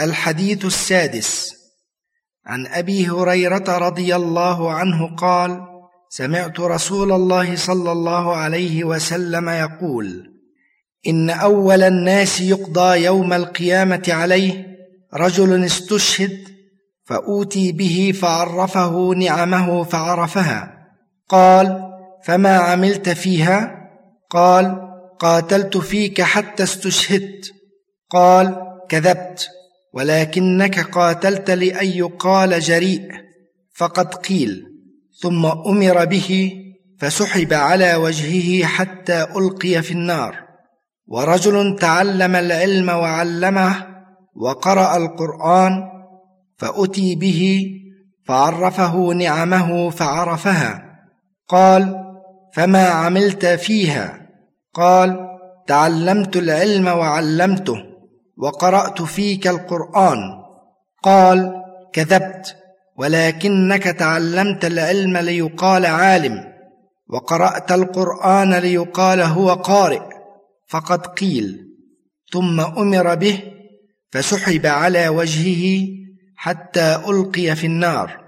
الحديث السادس. عن أبي هريرة رضي الله عنه قال سمعت رسول الله صلى الله عليه وسلم يقول إن أول الناس يقضى يوم القيامة عليه رجل استشهد فأوتي به فعرفه نعمه فعرفها. قال فما عملت فيها؟ قال قاتلت فيك حتى استشهدت. قال كذبت. ولكنك قاتلت لأن يقال جريء. فقد قيل ثم أمر به فسحب على وجهه حتى ألقي في النار. ورجل تعلم العلم وعلمه وقرأ القرآن فأتي به فعرفه نعمه فعرفها. قال فما عملت فيها؟ قال تعلمت العلم وعلمته. وقرأت فيك القرآن. قال كذبت ولكنك تعلمت العلم ليقال عالم. وقرأت القرآن ليقال هو قارئ. فقد قيل. ثم أمر به فسحب على وجهه حتى ألقي في النار.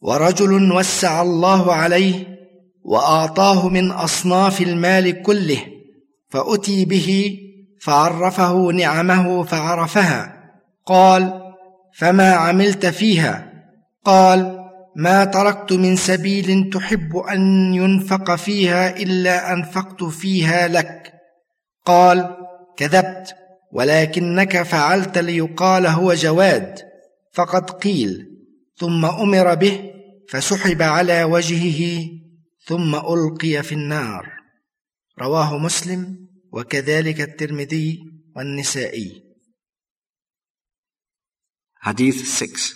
ورجل وسع الله عليه وأعطاه من أصناف المال كله فأتي به فعرفه نعمه فعرفها. قال فما عملت فيها؟ قال ما تركت من سبيل تحب أن ينفق فيها إلا أنفقت فيها لك. قال كذبت ولكنك فعلت ليقال هو جواد. فقد قيل ثم أمر به فسحب على وجهه ثم ألقي في النار. رواه مسلم وكذلك الترمذي والنسائي Hadith 6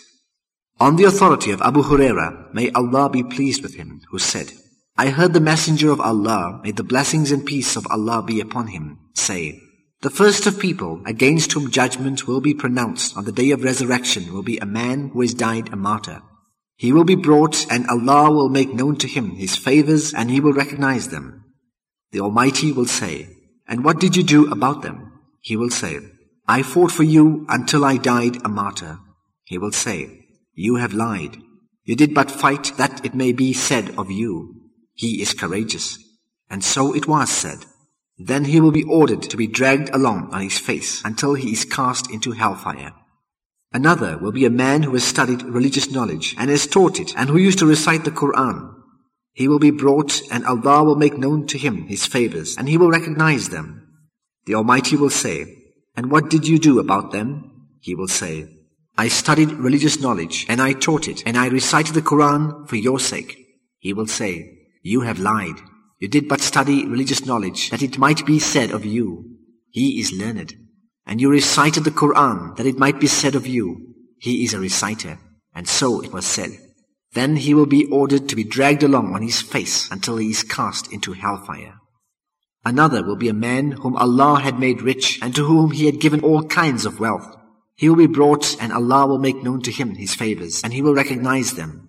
On the authority of Abu Huraira, may Allah be pleased with him, who said, I heard the Messenger of Allah, may the blessings and peace of Allah be upon him, say, The first of people against whom judgment will be pronounced on the day of resurrection will be a man who has died a martyr. He will be brought and Allah will make known to him his favors and he will recognize them. The Almighty will say, and what did you do about them? He will say, I fought for you until I died a martyr. He will say, You have lied. You did but fight that it may be said of you, He is courageous. And so it was said. Then he will be ordered to be dragged along on his face until he is cast into hellfire. Another will be a man who has studied religious knowledge and has taught it and who used to recite the Quran. He will be brought and Allah will make known to him his favors and he will recognize them. The Almighty will say, And what did you do about them? He will say, I studied religious knowledge and I taught it and I recited the Quran for your sake. He will say, You have lied. You did but study religious knowledge that it might be said of you, He is learned. And you recited the Quran that it might be said of you, He is a reciter. And so it was said. Then he will be ordered to be dragged along on his face until he is cast into hellfire. Another will be a man whom Allah had made rich and to whom he had given all kinds of wealth. He will be brought and Allah will make known to him his favors and he will recognize them.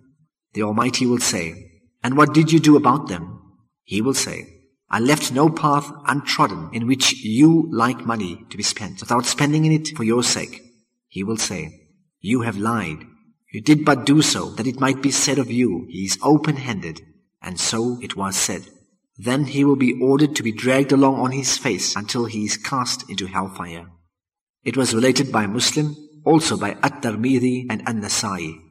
The Almighty will say, And what did you do about them? He will say, I left no path untrodden in which you like money to be spent without spending in it for your sake. He will say, You have lied. You did but do so that it might be said of you, He is open-handed. And so it was said. Then he will be ordered to be dragged along on his face until he is cast into hellfire. It was related by Muslim, also by At-Tirmidhi and An-Nasai.